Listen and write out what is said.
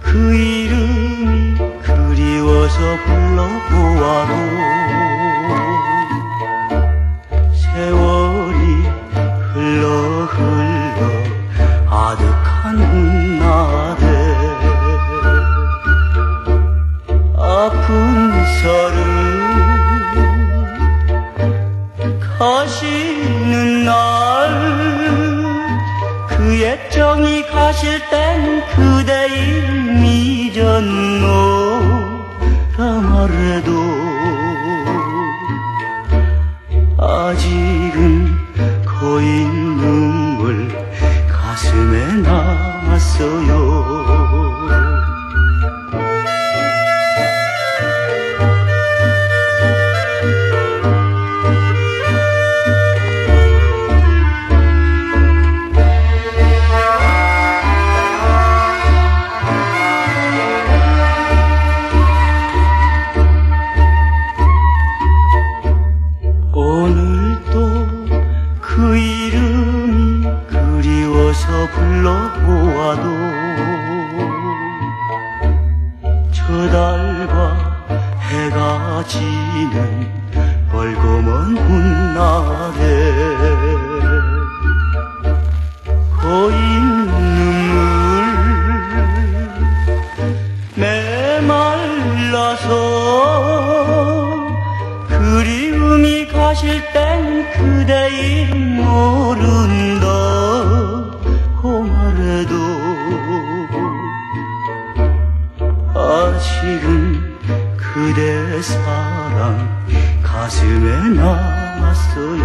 그 이름이 그리워서 불러보아도 세월이 흘러 흘러 아득한 나대 아픈 서름 가시는 날 그 애정이 가실 땐그 건너라 말해도 아직은 그 이름이 그리워서 불러보아도 저 달과 해가 지는 멀고먼 훗날에 고인 눈물 메말라서 그리움이 가실 땐 그대 이름 모른다. 고말해도 아직은 그대 사랑 가슴에 남았어요